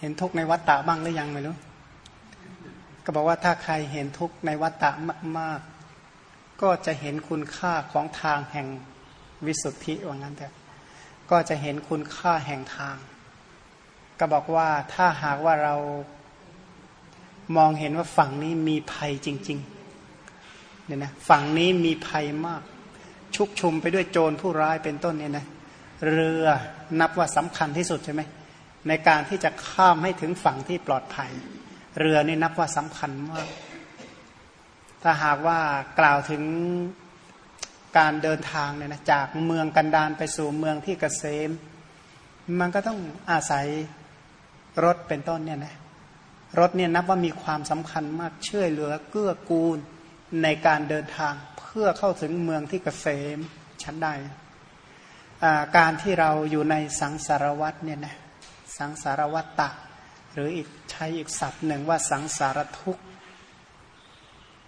เห็นทุกข์ในวัฏฏะบ้างหรือยังไม่รู้ ก็บอกว่าถ้าใครเห็นทุกข์ในวัฏฏะมากๆ ก็จะเห็นคุณค่าของทางแห่งวิสุทธิว่างั้นแต่ก็จะเห็นคุณค่าแห่งทาง ก็บอกว่าถ้าหากว่าเรามองเห็นว่าฝั่งนี้มีภัยจริงๆเนี่ยนะฝั่งนี้มีภัยมาก ชุกชุมไปด้วยโจรผู้ร้ายเป็นต้นเนี่ยนะเรือนับว่าสำคัญที่สุดใช่ไหม ในการที่จะข้ามให้ถึงฝั่งที่ปลอดภัย เรือนี่นับว่าสำคัญมาก ถ้าหากว่ากล่าวถึงการเดินทางเนี่ยนะจากเมืองกันดานไปสู่เมืองที่กเกษม มันก็ต้องอาศัยรถเป็นต้นเนี่ยนะรถเนี่ยนับว่ามีความสำคัญมากช่วยเหลือเกื้อกูลในการเดินทางเพื่อเข้าถึงเมืองที่กเกษมชั้นใดการที่เราอยู่ในสังสารวัตเนี่ยนะ สังสารวัตตะ หรืออีกใช้อีกศัพท์หนึ่งว่าสังสารทุกข์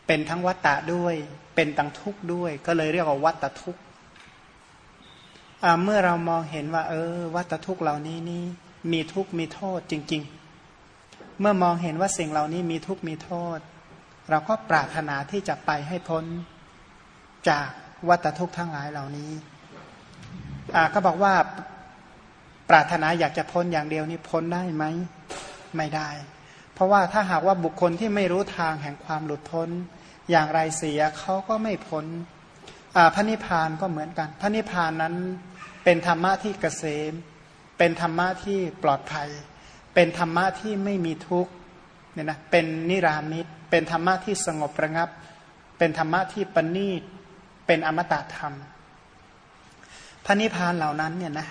เป็นทั้งวัตตะด้วย เป็นทั้งทุกข์ด้วย ก็เลยเรียกว่าวัตทุกข์เมื่อเรามองเห็นว่า เออ วัตทุกข์เหล่านี้นี่มีทุกข์มีโทษจริง ๆ เมื่อมองเห็นว่าสิ่งเหล่านี้มีทุกข์มีโทษ เราก็ปรารถนาที่จะไปให้พ้นจากวัตทุกข์ทั้งหลายเหล่านี้ก็บอกว่า ปรารถนาอยากจะพ้นอย่างเดียวนี่พ้นได้ไหมไม่ได้ เพราะว่าถ้าหากว่าบุคคลที่ไม่รู้ทางแห่งความหลุดพ้น อย่างไรเสียเขาก็ไม่พ้นพระนิพพานก็เหมือนกัน พระนิพพานนั้นเป็นธรรมะที่เกษม เป็นธรรมะที่ปลอดภัย เป็นธรรมะที่ไม่มีทุกข์เนี่ยนะเป็นนิรามิตเป็นธรรมะที่สงบระงับ เป็นธรรมะที่ปณีตเป็นอมตะธรรม พระนิพพานเหล่านั้นเนี่ยนะ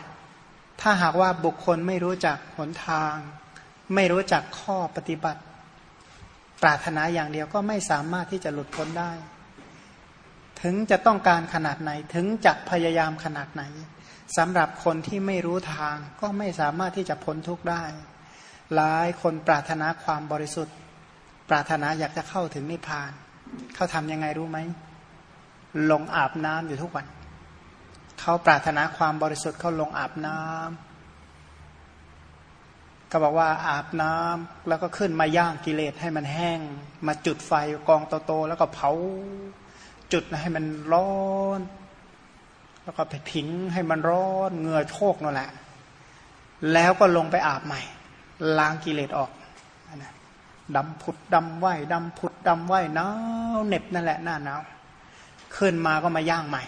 ถ้าหากว่าบุคคลไม่รู้จักหนทาง ไม่รู้จักข้อปฏิบัติ ปรารถนาอย่างเดียวก็ไม่สามารถที่จะหลุดพ้นได้ ถึงจะต้องการขนาดไหนถึงจะพยายามขนาดไหนสำหรับคนที่ไม่รู้ทางก็ไม่สามารถที่จะพ้นทุกข์ได้ หลายคนปรารถนาความบริสุทธิ์ ปรารถนาอยากจะเข้าถึงนิพพาน เขาทำยังไงรู้ไหม ลงอาบน้ำอยู่ทุกวัน เขาปรารถนาความบริสุทธิ์เขาลงอาบน้ำก็บอกว่าอาบน้ำแล้วก็ขึ้นมาย่างกิเลสให้มันแห้ง มาจุดไฟกองโตๆแล้วก็เผาจุดให้มันร้อน แล้วก็ไปผิงให้มันร้อนเงื่อโชกนั่นแหละ แล้วก็ลงไปอาบใหม่ ล้างกิเลสออกดำผุดดำไหวดำผุดดำไหวหนาวเหน็บนั่นแหละหน้าหนาวขึ้นมาก็มาย่างใหม่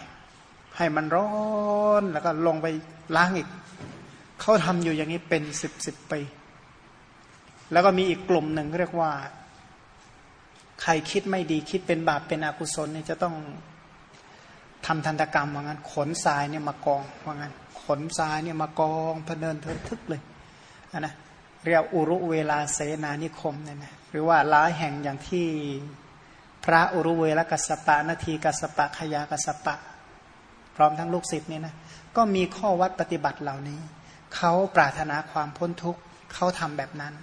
ให้มันร้อนแล้วก็ลงไปล้างอีก เขาทำอยู่อย่างนี้เป็นสิบสิบปีแล้วก็มีอีกกลุ่มหนึ่งเรียกว่า ใครคิดไม่ดีคิดเป็นบาปเป็นอกุศลเนี่ยจะต้องทำทันตกรรมว่างั้น ขนทรายเนี่ยมากองว่างั้น ขนทรายเนี่ยมากองพเนินเธอทึกเลยนนะเรียกอุรุเวลาเสนานิคมเนี่ยนะหรือว่าหลายแห่งอย่างที่พระอุรุเวลกัสปะนาทีกัสปะขยากัสปะ ร้อมทั้งลูกศิษย์เนี่ยนะก็มีข้อวัดปฏิบัติเหล่านี้ เขาปรารถนาความพ้นทุกข์เขาทำแบบนั้น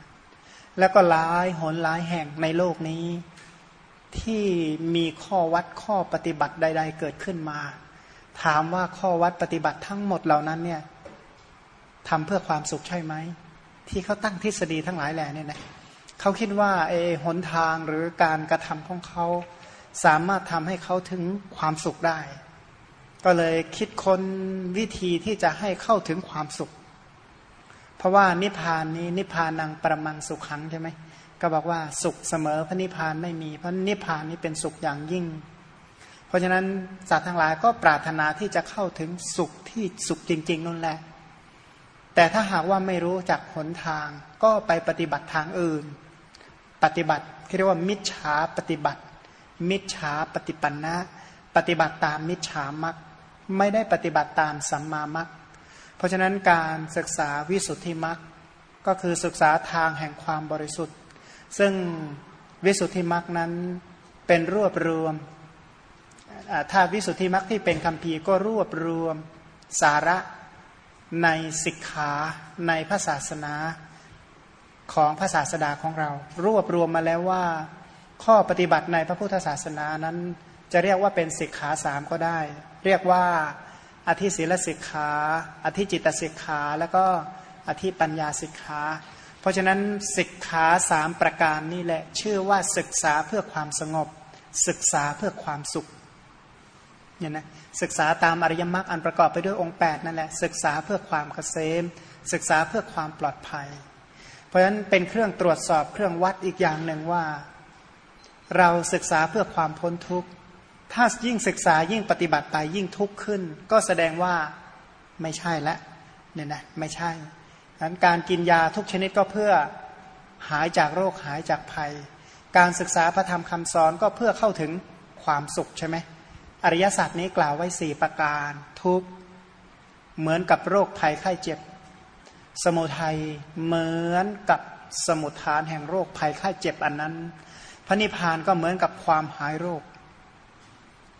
แล้วก็หลายหนหลายแห่งในโลกนี้ ที่มีข้อวัดข้อปฏิบัติใด ๆ เกิดขึ้นมา ถามว่าข้อวัดปฏิบัติทั้งหมดเหล่านั้นเนี่ยทำเพื่อความสุขใช่ไหม ที่เขาตั้งทฤษฎีทั้งหลายแหล่เนี่ยนะเขาคิดว่าเอหนทางหรือการกระทำของเขาสามารถทำให้เขาถึงความสุขได้ ก็เลยคิดค้นวิธีที่จะให้เข้าถึงความสุข เพราะว่านิพพานนี้นิพพานังประมังสุขขังใช่ไหมก็บอกว่าสุขเสมอพระนิพพานไม่มี เพราะนิพพานนี้เป็นสุขอย่างยิ่ง เพราะฉะนั้นสัตว์ทั้งหลายก็ปรารถนาที่จะเข้าถึงสุขที่สุขจริง ๆนั่นแหละ แต่ถ้าหากว่าไม่รู้จักหนทางก็ไปปฏิบัติทางอื่น ปฏิบัติเรียกว่ามิจฉาปฏิบัติ มิจฉาปฏิปันนะ ปฏิบัติตามมิจฉามัก ไม่ได้ปฏิบัติตามสัมมามัคเพราะฉะนั้นการศึกษาวิสุทธิมัคก็คือศึกษาทางแห่งความบริสุทธิ์ ซึ่งวิสุทธิมัคนั้นเป็นรวบรวมถ้าวิสุทธิมัคที่เป็นคำพีก็รวบรวมสาระในสิกขาในพระศาสนาของพระศาสดาของเรา รวบรวมมาแล้วว่าข้อปฏิบัติในพระพุทธศาสนานั้น จะเรียกว่าเป็นสิกขาสามก็ได้ เรียกว่าอธิศีลสิกขา อธิจิตสิกขา แล้วก็อธิปัญญาสิกขา เพราะฉะนั้นศึกขาสามประการนี่แหละ ชื่อว่าศึกษาเพื่อความสงบ ศึกษาเพื่อความสุขเนี่ยนะศึกษาตามอริยมรรคอันประกอบไปด้วยองค์ 8 นั่นแหละ ศึกษาเพื่อความเกษม ศึกษาเพื่อความปลอดภัย เพราะฉะนั้นเป็นเครื่องตรวจสอบเครื่องวัดอีกอย่างหนึ่งว่า เราศึกษาเพื่อความพ้นทุกข์ ถ้ายิ่งศึกษายิ่งปฏิบัติไปยิ่งทุกข์ขึ้น ก็แสดงว่าไม่ใช่ละเนี่ยนะไม่ใช่ดังการกินยาทุกชนิดก็เพื่อหายจากโรคหายจากภัย การศึกษาพระธรรมคำสอนก็เพื่อเข้าถึงความสุขใช่ไหมอริยสัจนี้กล่าวไว้สี่ประการ ทุกเหมือนกับโรคภัยไข้เจ็บ สมุทัยเหมือนกับสมุทฐานแห่งโรคภัยไข้เจ็บอันนั้น พระนิพพานก็เหมือนกับความหายโรค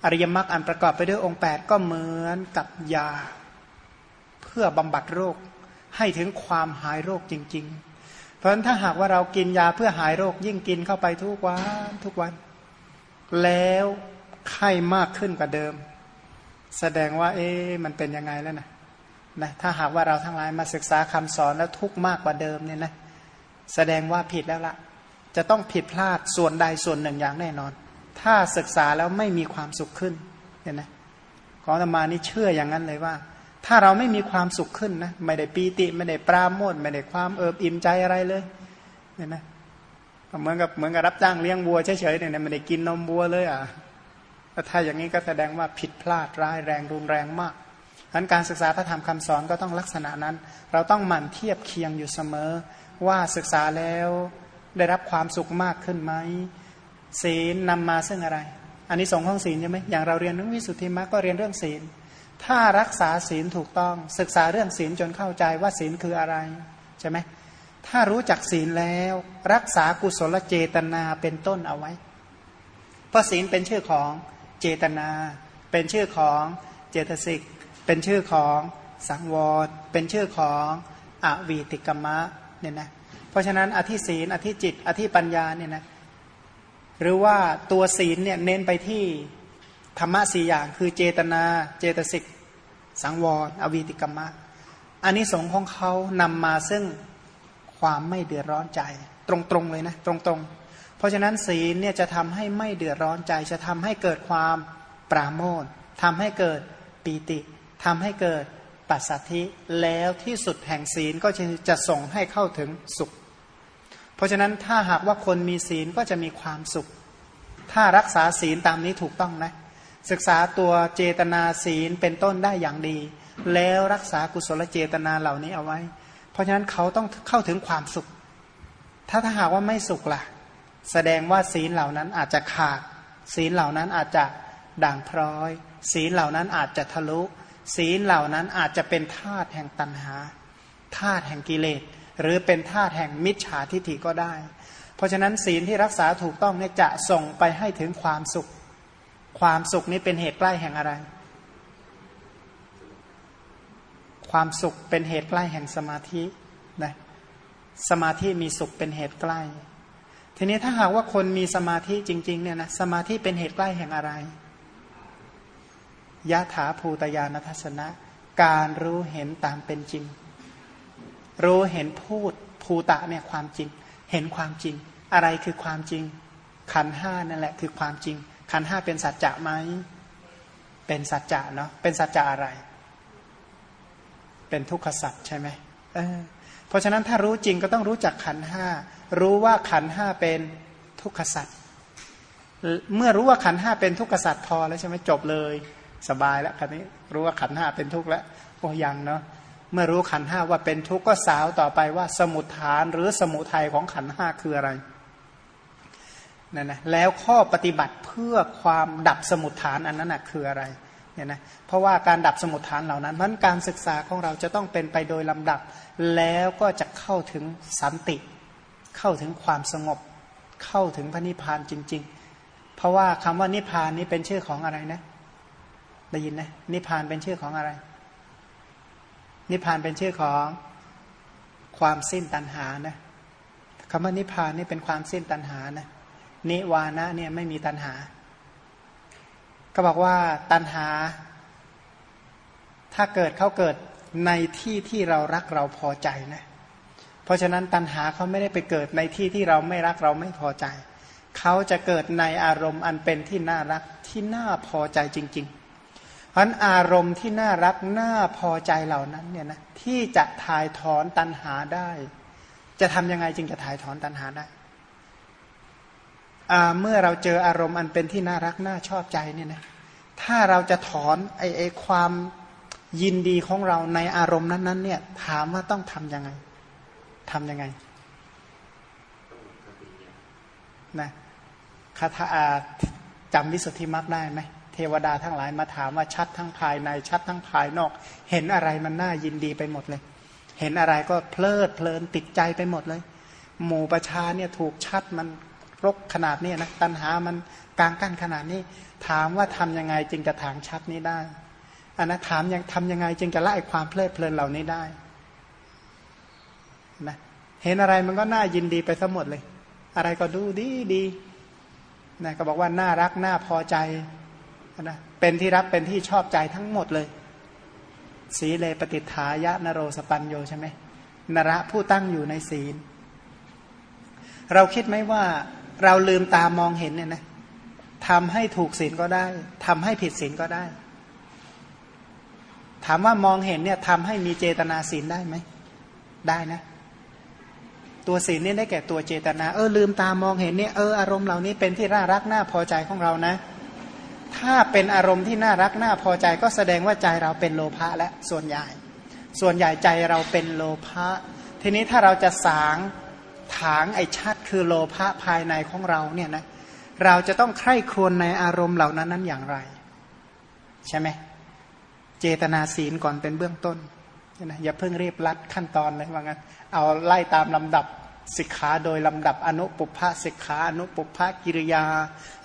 อริยมรรคอันประกอบไปด้วยองค์ 8 ก็เหมือนกับยา เพื่อบำบัดโรคให้ถึงความหายโรคจริง ๆ เพราะฉะนั้นถ้าหากว่าเรากินยาเพื่อหายโรคยิ่งกินเข้าไปทุกวันทุกวัน แล้วไข้มากขึ้นกว่าเดิม แสดงว่า เอ๊ะมันเป็นยังไงแล้วนะนะถ้าหากว่าเราทั้งหลายมาศึกษาคำสอนแล้วทุกมากกว่าเดิมเนี่ยนะแสดงว่าผิดแล้วละจะต้องผิดพลาดส่วนใดส่วนหนึ่งอย่างแน่นอน ถ้าศึกษาแล้วไม่มีความสุขขึ้นเห็นไหมของธรรมานี่เชื่ออย่างนั้นเลยว่า ถ้าเราไม่มีความสุขขึ้นนะไม่ได้ปีติไม่ได้ปราโมทไม่ได้ความเอิบอิ่มใจอะไรเลยเห็นไหมเหมือนกับเหมือนกับรับจ้างเลี้ยงวัวเฉยๆเนี่ยไม่ได้กินนมวัวเลยอะถ้าอย่างนี้ก็แสดงว่าผิดพลาดร้ายแรงรุนแรงมากดังการศึกษาพระธรรมคำสอนก็ต้องลักษณะนั้น เราต้องหมั่นเทียบเคียงอยู่เสมอ ว่าศึกษาแล้วได้รับความสุขมากขึ้นไหม ศีลนำมาซึ่งอะไร อันนี้สองห้องศีลใช่ไหมอย่างเราเรียนเรื่องวิสุทธิมรรคก็เรียนเรื่องศีล ถ้ารักษาศีลถูกต้อง ศึกษาเรื่องศีลจนเข้าใจว่าศีลคืออะไรใช่ไหมถ้ารู้จักศีลแล้ว รักษากุศลเจตนาเป็นต้นเอาไว้ เพราะศีลเป็นชื่อของเจตนา เป็นชื่อของเจตสิก เป็นชื่อของสังวร เป็นชื่อของอวีติกมะเนี่ยนะ เพราะฉะนั้นอธิศีลอธิจิต อธิปัญญาเนี่ยนะ หรือว่าตัวศีลเนี่ยเน้นไปที่ธรรมะสี่อย่าง คือเจตนาเจตสิก สังวร อวีติกรรมะอันนี้สงของเขานำมาซึ่งความไม่เดือดร้อนใจ ตรงๆเลยนะ ตรงๆ เพราะฉะนั้นศีลเนี่ยจะทำให้ไม่เดือดร้อนใจ จะทำให้เกิดความปราโมททำให้เกิดปีติทำให้เกิดปัสสัทธิแล้วที่สุดแห่งศีลก็จะจะส่งให้เข้าถึงสุข เพราะฉะนั้นถ้าหากว่าคนมีศีลก็จะมีความสุข ถ้ารักษาศีลตามนี้ถูกต้องนะ ศึกษาตัวเจตนาศีลเป็นต้นได้อย่างดี แล้วรักษากุศลเจตนาเหล่านี้เอาไว้ เพราะฉะนั้นเขาต้องเข้าถึงความสุข ถ้าถ้าหากว่าไม่สุขละ่ะ แสดงว่าศีลเหล่านั้นอาจจะขาด ศีลเหล่านั้นอาจจะด่างพร้อย ศีลเหล่านั้นอาจจะทะลุ ศีลเหล่านั้นอาจจะเป็นธาตุแห่งตัณหาธาตุแห่งกิเลส หรือเป็นธาตุแห่งมิจฉาทิฏฐิก็ได้ เพราะฉะนั้นศีลที่รักษาถูกต้องเนี่ยจะส่งไปให้ถึงความสุข ความสุขนี้เป็นเหตุใกล้แห่งอะไร ความสุขเป็นเหตุใกล้แห่งสมาธินะสมาธิมีสุขเป็นเหตุใกล้ ทีนี้ถ้าหากว่าคนมีสมาธิจริง ๆ เนี่ยนะสมาธิเป็นเหตุใกล้แห่งอะไรยะถาภูตยานทัศนะ การรู้เห็นตามเป็นจริง รู้เห็นพูดภูตะเนี่ยความจริง เห็นความจริง อะไรคือความจริง ขันห้านั่นแหละคือความจริง ขันห้าเป็นสัจจะไหมเป็นสัจจะเนาะเป็นสัจจะอะไร เป็นทุกขสัจใช่ไหมเเพราะฉะนั้นถ้ารู้จริงก็ต้องรู้จักขันห้ารู้ว่าขันห้าเป็นทุกขสัจเมื่อรู้ว่าขันห้าเป็นทุกขสัจพอแล้วใช่ไหมจบเลย สบายแล้วคันนี้ รู้ว่าขันห้าเป็นทุกข์แล้วโอ้ยังเนาะ เมื่อรู้ขันห้าว่าเป็นทุกข์ก็สาวต่อไปว่าสมุทฐานหรือสมุทัยของขันห้าคืออะไรนั่นนะแล้วข้อปฏิบัติเพื่อความดับสมุทฐานอันนั้นนะคืออะไรเนี่ยนะเพราะว่าการดับสมุทฐานเหล่านั้นมันการศึกษาของเราจะต้องเป็นไปโดยลำดับ แล้วก็จะเข้าถึงสันติ เข้าถึงความสงบ เข้าถึงพระนิพพานจริง ๆ เพราะว่าคำว่านิพพานนี้เป็นชื่อของอะไรนะได้ยินนะนิพพานเป็นชื่อของอะไร นิพพานเป็นชื่อของความสิ้นตัณหานะคำว่านิพพานนี่เป็นความสิ้นตัณหานะนิวานะเนี่ยไม่มีตัณหา ก็บอกว่าตัณหา ถ้าเกิดเขาเกิดในที่ที่เรารักเราพอใจนะ เพราะฉะนั้นตัณหาเขาไม่ได้ไปเกิดในที่ที่เราไม่รักเราไม่พอใจ เขาจะเกิดในอารมณ์อันเป็นที่น่ารักที่น่าพอใจจริง ๆ พราะอารมณ์ที่น่ารักน่าพอใจเหล่านั้นเนี่ยนะที่จะถ่ายถอนตัณหาได้ จะทำยังไงจึงจะถ่ายถอนตัณหาได้เมื่อเราเจออารมณ์อันเป็นที่น่ารักน่าชอบใจเนี่ยนะถ้าเราจะถอนไอ้ไอความยินดีของเราในอารมณ์นั้นๆเนี่ยถามว่าต้องทํำยังไงทำยังไงนะคาถาจำวิสุทธิมรรคได้ไหม เทวดาทั้งหลายมาถามว่าชัดทั้งภายในชัดทั้งภายนอก เห็นอะไรมันน่ายินดีไปหมดเลย เห็นอะไรก็เพลิดเพลินติดใจไปหมดเลย หมู่ประชาเนี่ยถูกชัดมันรกขนาดนี้นะตัณหามันกลางกั้นขนาดนี้ ถามว่าทํำยังไงจึงจะถางชัดนี้ได้อันนะถามยังทำยังไงจึงจะละความเพลิดเพลินเหล่านี้ได้นะเห็นอะไรมันก็น่ายินดีไปทั้งหมดเลย อะไรก็ดูดีดีนะก็บอกว่าน่ารักน่าพอใจ นะเป็นที่รักเป็นที่ชอบใจทั้งหมดเลย สีเลปฏิฐายะนโรสปัญโยใช่ไหมนระผู้ตั้งอยู่ในศีล เราคิดไหมว่าเราลืมตามองเห็นเนี่ยนะทำให้ถูกศีลก็ได้ทำให้ผิดศีลก็ได้ ถามว่ามองเห็นเนี่ยทำให้มีเจตนาศีลได้ไหมได้นะ ตัวศีลนี่ได้แก่ตัวเจตนา เออลืมตามองเห็นเนี่ยเอออารมณ์เหล่านี้เป็นที่น่ารักน่าพอใจของเรานะ ถ้าเป็นอารมณ์ที่น่ารักน่าพอใจก็แสดงว่าใจเราเป็นโลภะและส่วนใหญ่ ส่วนใหญ่ใจเราเป็นโลภะทีนี้ถ้าเราจะสางถางไอชัดคือโลภะภายในของเราเนี่ยนะเราจะต้องใคร่ครวญในอารมณ์เหล่านั้นนั้นอย่างไร ใช่ไหมเจตนาศีลก่อนเป็นเบื้องต้นนะอย่าเพิ่งรีบลัดขั้นตอนเลยว่างั้นเอาไล่ตามลำดับ สิกขาโดยลำดับอนุปุพพะสิกขาอนุปุพพะกิริยา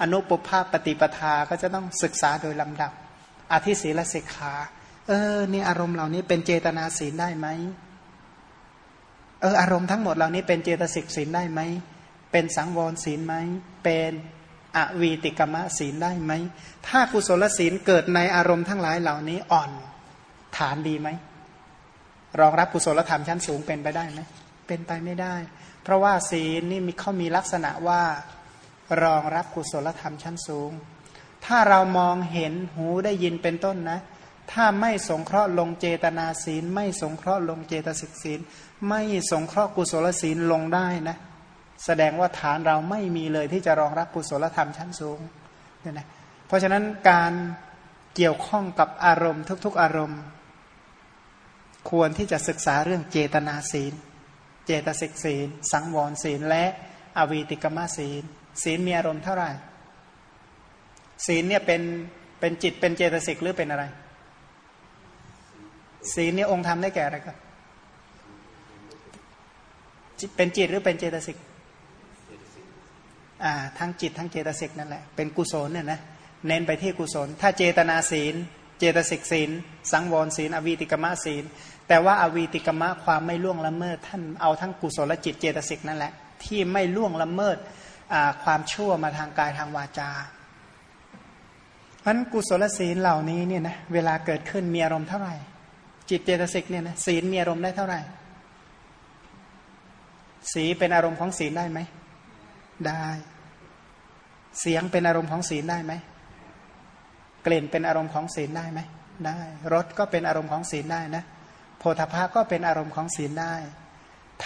อนุปุพพะปฏิปทาก็จะต้องศึกษาโดยลำดับ อธิศีลสิกขาเออนี่อารมณ์เหล่านี้เป็นเจตนาศีลได้ไหมเอออารมณ์ทั้งหมดเหล่านี้เป็นเจตสิกศีลได้ไหมเป็นสังวรศีลไหมเป็นอวีติกรรมศีลได้ไหมถ้ากุศลศีลเกิดในอารมณ์ทั้งหลายเหล่านี้อ่อนฐานดีไหมรองรับกุศลธรรมชั้นสูงเป็นไปได้ไหมเป็นไปไม่ได้ เพราะว่าศีลนี่มีเขามีลักษณะว่ารองรับกุศลธรรมชั้นสูง ถ้าเรามองเห็นหูได้ยินเป็นต้นนะ ถ้าไม่สงเคราะห์ลงเจตนาศีล ไม่สงเคราะห์ลงเจตสิกศีล ไม่สงเคราะห์กุศลศีลลงได้นะ แสดงว่าฐานเราไม่มีเลยที่จะรองรับกุศลธรรมชั้นสูงเนี่ยนะเพราะฉะนั้นการเกี่ยวข้องกับอารมณ์ทุก ๆอารมณ์ ควรที่จะศึกษาเรื่องเจตนาศีล ตสิกศีล สังวรศีล และอวีติกมาศีล ศีลมีอารมณ์เท่าไหร่ ศีลเนี่ยเป็นเป็นจิตเป็นเจตสิกหรือเป็นอะไร ศีลเนี่ยองค์ธรรมได้แก่อะไรกันเป็นจิตหรือเป็นเจตสิกอ่าทั้งจิตทั้งเจตสิกนั่นแหละเป็นกุศลเนี่ยนะเน้นไปที่กุศล ถ้าเจตนาศีล เจตสิกศีล สังวรศีล อวีติกมะศีล แต่ว่าอวีติกมะความไม่ล่วงละเมิด ท่านเอาทั้งกุศลจิตเจตสิกนั่นแหละ ที่ไม่ล่วงละเมิดความชั่วมาทางกายทางวาจาเพราะกุศลศีลเหล่านี้เนี่ยนะเวลาเกิดขึ้นมีอารมณ์เท่าไหร่ จิตเจตสิกเนี่ยนะศีลมีอารมณ์ได้เท่าไหร่ สีเป็นอารมณ์ของศีลได้ไหมได้ เสียงเป็นอารมณ์ของศีลได้ไหมกลิ่นเป็นอารมณ์ของศีลได้ไหมได้รสก็เป็นอารมณ์ของศีลได้นะ โพธาภาก็เป็นอารมณ์ของศีลได้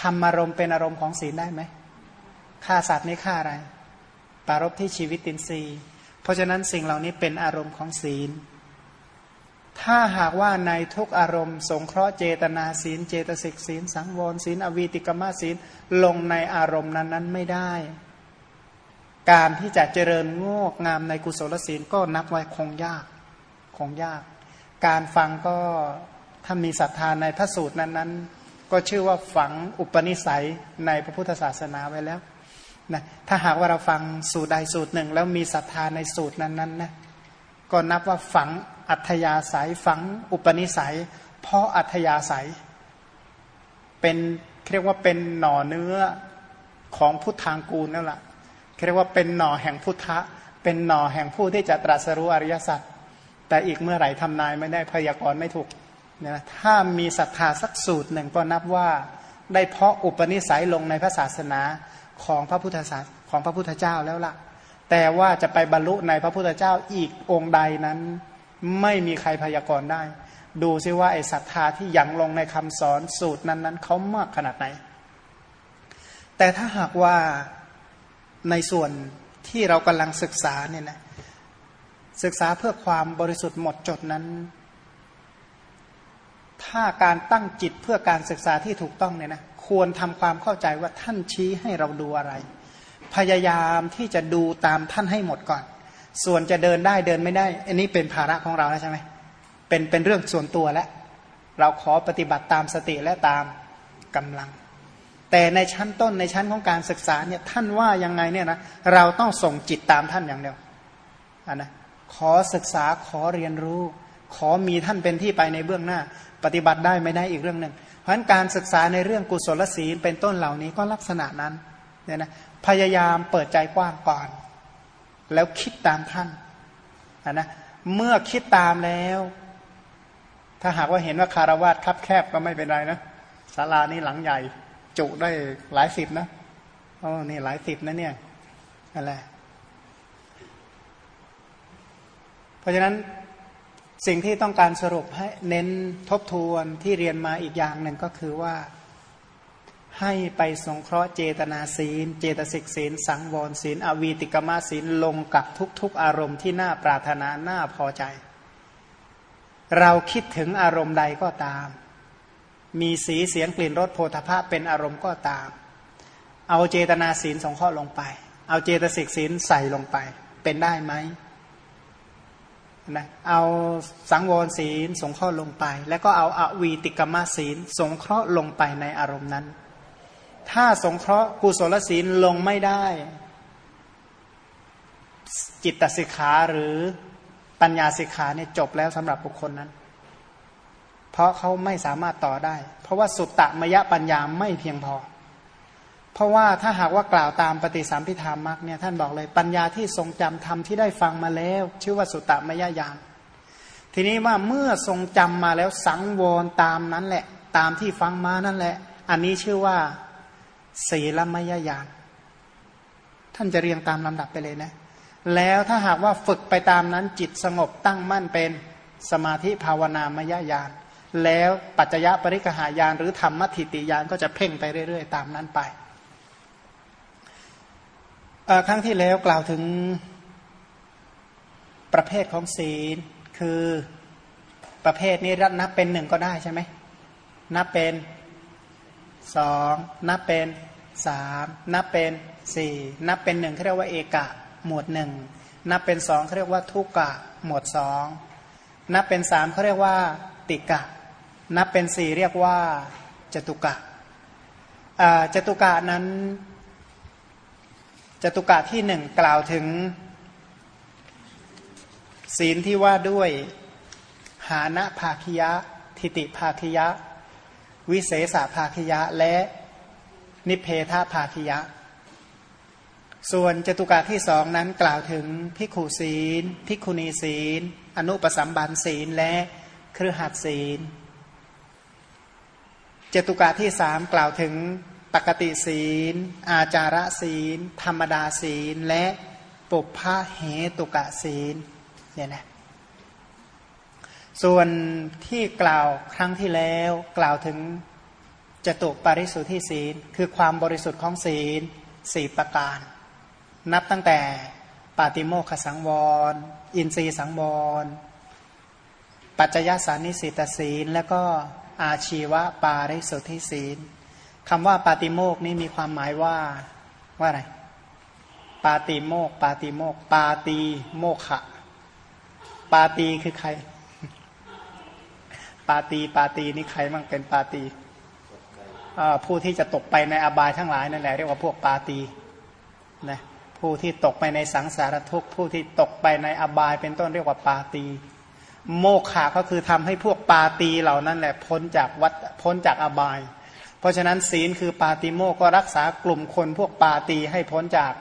ธรรมอารมณ์เป็นอารมณ์ของศีลได้ไหมฆ่าสัตว์นี่ฆ่าอะไร ปารบที่ชีวิตตินรีเพราะฉะนั้นสิ่งเหล่านี้เป็นอารมณ์ของศีล ถ้าหากว่าในทุกอารมณ์ สงเคราะห์เจตนาศีล เจตสิกศีล สังวรศีล อวีติกมาศีล ลงในอารมณ์นั้นนั้นไม่ได้ การที่จะเจริญงอกงามในกุศลศีลก็นับไว้คงยาก คงยาก การฟังก็ ถ้ามีศรัทธาในพระสูตรนั้นนั้นก็ชื่อว่าฝังอุปนิสัยในพระพุทธศาสนาไว้แล้วนะถ้าหากว่าเราฟังสูตรใดสูตรหนึ่ง แล้วมีศรัทธาในสูตรนั้นนั้นนะก็นับว่าฝังอัธยาศัยฝังอุปนิสัย เพราะอัธยาศัย เป็นเรียกว่าเป็นหน่อเนื้อของพุทธางกูลนั่นแหละเรียกว่าเป็นหน่อแห่งพุทธะ เป็นหน่อแห่งผู้ที่จะตรัสรู้อริยสัจแต่อีกเมื่อไหร่ทำนายไม่ได้พยากรณ์ไม่ถูก นะถ้ามีศรัทธาสักสูตรหนึ่งก็นับว่าได้เพาะอุปนิสัยลงในพระศาสนาของพระพุทธศาสของพระพุทธเจ้าแล้วล่ะ แต่ว่าจะไปบรรลุในพระพุทธเจ้าอีกองค์ใดนั้น ไม่มีใครพยากรณ์ได้ ดูซิว่าไอศรัทธาที่ยังลงในคำสอนสูตรนั้นนั้นเขามากขนาดไหน แต่ถ้าหากว่าในส่วนที่เรากำลังศึกษาเนี่ยนะศึกษาเพื่อความบริสุทธิ์หมดจดนั้น ถ้าการตั้งจิตเพื่อการศึกษาที่ถูกต้องเนี่ยนะควรทำความเข้าใจว่าท่านชี้ให้เราดูอะไร พยายามที่จะดูตามท่านให้หมดก่อน ส่วนจะเดินได้เดินไม่ได้ อันนี้เป็นภาระของเราแล้วใช่ไหมเป็นเป็นเรื่องส่วนตัวแล้วเราขอปฏิบัติตามสติและตามกำลัง แต่ในชั้นต้นในชั้นของการศึกษาเนี่ยท่านว่ายังไงเนี่ยนะเราต้องส่งจิตตามท่านอย่างเดียวอันนะขอศึกษาขอเรียนรู้ ขอมีท่านเป็นที่ไปในเบื้องหน้า ปฏิบัติได้ไม่ได้อีกเรื่องหนึ่งเพราะฉะนั้นการศึกษาในเรื่องกุศลศีลเป็นต้นเหล่านี้ก็ลักษณะนั้นเนี่ยนะพยายามเปิดใจกว้างก่อน แล้วคิดตามท่านนะเมื่อคิดตามแล้ว ถ้าหากว่าเห็นว่าคารวาสคับแคบก็ไม่เป็นไรนะศาลานี้หลังใหญ่ จุได้หลายสิบนะโอ้นี่หลายสิบนะเนี่ยอะไรเพราะฉะนั้น สิ่งที่ต้องการสรุปให้เน้นทบทวนที่เรียนมาอีกอย่างหนึ่งก็คือว่า ให้ไปสงเคราะห์เจตนาศีล เจตสิกศีล สังวรศีล อวีติกมาศีลลงกับทุกๆ อารมณ์ที่น่าปรารถนาน่าพอใจ เราคิดถึงอารมณ์ใดก็ตาม มีสีเสียงกลิ่นรสโพธภาพเป็นอารมณ์ก็ตาม เอาเจตนาศีลสงเคราะห์ลงไป เอาเจตสิกศีลใส่ลงไป เป็นได้ไหม นะเอาสังวรศีล สงเคราะห์ลงไป แล้วก็เอาอาวีติกมาศีล สงเคราะห์ลงไปในอารมณ์นั้น ถ้าสงเคราะห์กุศลศีลลงไม่ได้ จิตสิกขาหรือปัญญาสิกขาเนี่ยจบแล้วสำหรับบุคคลนั้น เพราะเขาไม่สามารถต่อได้ เพราะว่าสุตตะมยปัญญาไม่เพียงพอ เพราะว่าถ้าหากว่ากล่าวตามปฏิสัมพิธามักเนี่ยท่านบอกเลยปัญญาที่ทรงจำธรรมที่ได้ฟังมาแล้ว ชื่อว่าสุตตมยญาณทีนี้ว่าเมื่อทรงจำมาแล้วสังวรตามนั้นแหละ ตามที่ฟังมานั่นแหละ อันนี้ชื่อว่าศีลมยญาณท่านจะเรียงตามลำดับไปเลยนะ แล้วถ้าหากว่าฝึกไปตามนั้นจิตสงบตั้งมั่นเป็นสมาธิภาวนามยญาณแล้วปัจจยปริกหายานหรือธรรมทิติยานก็จะเพ่งไปเรื่อย ๆ ตามนั้นไป ครั้งที่แล้วกล่าวถึงประเภทของศีล คือประเภทนี้รันับเป็นหนึ่งก็ได้ใช่ไหมนับเป็นสองนับเป็นสามนับเป็นสี่นับเป็นหนึ่งเขาเรียกว่าเอกะหมวดหนึ่งนับเป็นสองเขาเรียกว่าทุกกะหมวดสองนับเป็นสามเขาเรียกว่าติกะ นับเป็นสี่เรียกว่าจตุกะจตุกะนั้น จตุกะที่หนึ่งกล่าวถึง ศีลที่ว่าด้วยหานะภาคิยะ ทิติภาคิยะ วิเศษภาคิยะและนิเพทภาคิยะ ส่วนจตุกะที่สองนั้นกล่าวถึงพิขุศีลพิกุณีศีล อนุปสัมบันศีลและเครือขัดศีลจตุกะที่สามกล่าวถึง ปกติศีล อาจาระศีล ธรรมดาศีล และปุพพะเหตุกะศีลเนี่ยนะส่วนที่กล่าวครั้งที่แล้วกล่าวถึงจตุปาริสุทธิศีล คือความบริสุทธิ์ของศีลสี่ประการ นับตั้งแต่ปาติโมขสังวร อินทรีสังวร ปัจจยสานิสิตศีล และก็อาชีวะปาริสุทธิศีล คำว่าปาติโมกนี้มีความหมายว่าว่าอะไร ปาติโมก ปาติโมก ปาตีโมขะ ปาตีคือใคร ปาตีปาตีนี่ใครมั่งเป็นปาตีผู้ที่จะตกไปในอบายทั้งหลายนั่นแหละเรียกว่าพวกปาตีนะผู้ที่ตกไปในสังสารทุกข์ผู้ที่ตกไปในอบายเป็นต้นเรียกว่าปาตีโมฆะก็คือทำให้พวกปาตีเหล่านั้นแหละพ้นจากวัดพ้นจากอบาย เพราะฉะนั้นศีลคือปาติโมก็รักษากลุ่มคนพวกปาตีให้พ้นจาก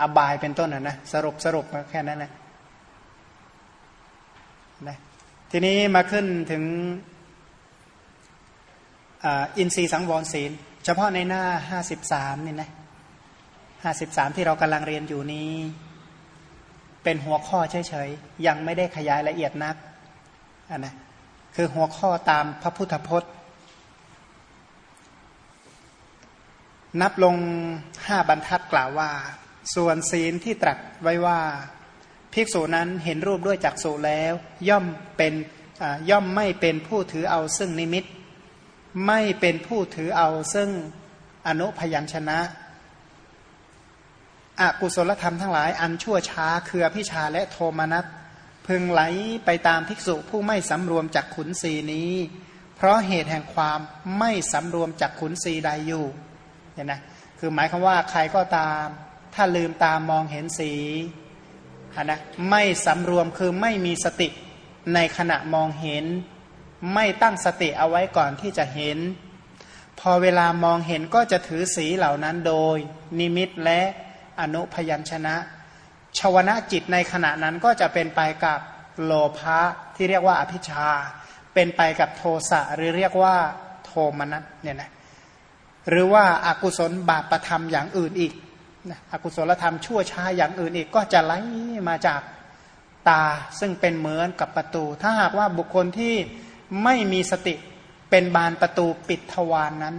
อบายเป็นต้นนะนะสรุปสรุปแค่นั้นนะนะทีนี้มาขึ้นถึงอินทรีย์สังวรศีล เฉพาะในหน้าห้าสิบสามนี่นะห้าสิบสามที่เรากำลังเรียนอยู่นี้ เป็นหัวข้อเฉยๆ ยังไม่ได้ขยายละเอียดนักนนะคือหัวข้อตามพระพุทธพจน์ นับลงห้าบรรทัดกล่าวว่า ส่วนศีลที่ตรัสไว้ว่า ภิกษุนั้นเห็นรูปด้วยจักษุแล้ว ย่อมเป็นย่อมไม่เป็นผู้ถือเอาซึ่งนิมิต ไม่เป็นผู้ถือเอาซึ่งอนุพยัญชนะอกุศลธรรมทั้งหลายอันชั่วช้าคือพิชาและโทมนัสพึงไหลไปตามภิกษุผู้ไม่สำรวมจากขุนศีนี้ เพราะเหตุแห่งความไม่สำรวมจากขุนศีใดอยู่ เห็นไหมคือหมายความว่าใครก็ตาม ถ้าลืมตามมองเห็นสีนะไม่สำรวมคือไม่มีสติในขณะมองเห็น ไม่ตั้งสติเอาไว้ก่อนที่จะเห็น พอเวลามองเห็นก็จะถือสีเหล่านั้นโดย นิมิตและอนุพยัญชนะชวนะจิตในขณะนั้นก็จะเป็นไปกับโลภะที่เรียกว่าอภิชา เป็นไปกับโทสะหรือเรียกว่าโทมนัสเนี่ยนะ หรือว่าอากุศลบาปประธรรมอย่างอื่นอีกอกุศลธรรมชั่วช้าอย่างอื่นอีกก็จะไหลมาจากตาซึ่งเป็นเหมือนกับประตู ถ้าหากว่าบุคคลที่ไม่มีสติเป็นบานประตูปิดทวารนนั้น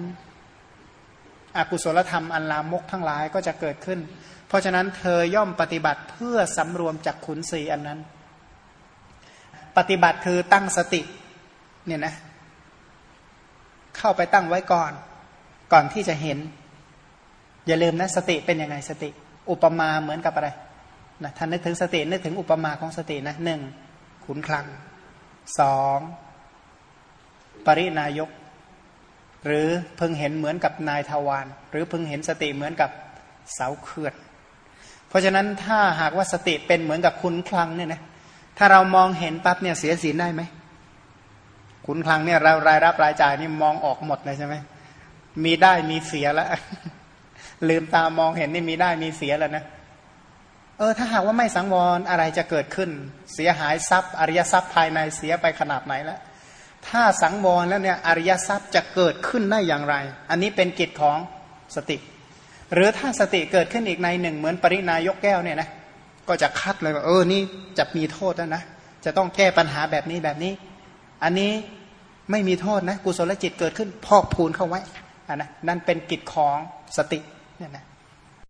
อกุศลธรรมอันลามกทั้งหลายก็จะเกิดขึ้น เพราะฉะนั้นเธอย่อมปฏิบัติเพื่อสำรวมจากขุนศีอันนั้น ปฏิบัติคือตั้งสติเนี่ยนะเข้าไปตั้งไว้ก่อน ก่อนที่จะเห็น อย่าลืมนะสติเป็นยังไงสติ อุปมาเหมือนกับอะไรนะท่านนึกถึงสตินึกถึงอุปมาของสตินะหนึ่งขุนคลังสองปรินายก หรือเพิ่งเห็นเหมือนกับนายทวารหรือเพิ่งเห็นสติเหมือนกับเสาเขื่อน เพราะฉะนั้นถ้าหากว่าสติเป็นเหมือนกับคุณคลังเนี่ยนะถ้าเรามองเห็นปั๊บเนี่ยเสียศีลได้ไหมคุณคลังเนี่ยเรารายรับรายจ่ายนี่มองออกหมดเลยใช่ไหม มีได้มีเสียแล้วลืมตามองเห็นนี่มีได้มีเสียแล้วนะเออถ้าหากว่าไม่สังวรอะไรจะเกิดขึ้น เสียหายทรัพย์ อริยทรัพย์ภายในเสียไปขนาดไหนแล้วถ้าสังวรแล้วเนี่ยอริยทรัพย์จะเกิดขึ้นได้อย่างไร อันนี้เป็นกิจของสติ หรือถ้าสติเกิดขึ้นอีกในหนึ่ง เหมือนปรินายกแก้วเนี่ยนะก็จะคัดเลยว่าเออนี่จะมีโทษแล้วนะจะต้องแก้ปัญหาแบบนี้แบบนี้ อันนี้ไม่มีโทษนะกุศลจิตเกิดขึ้นพอกพูนเข้าไว้ นะนั่นเป็นกิจของสติเนี่ยนะ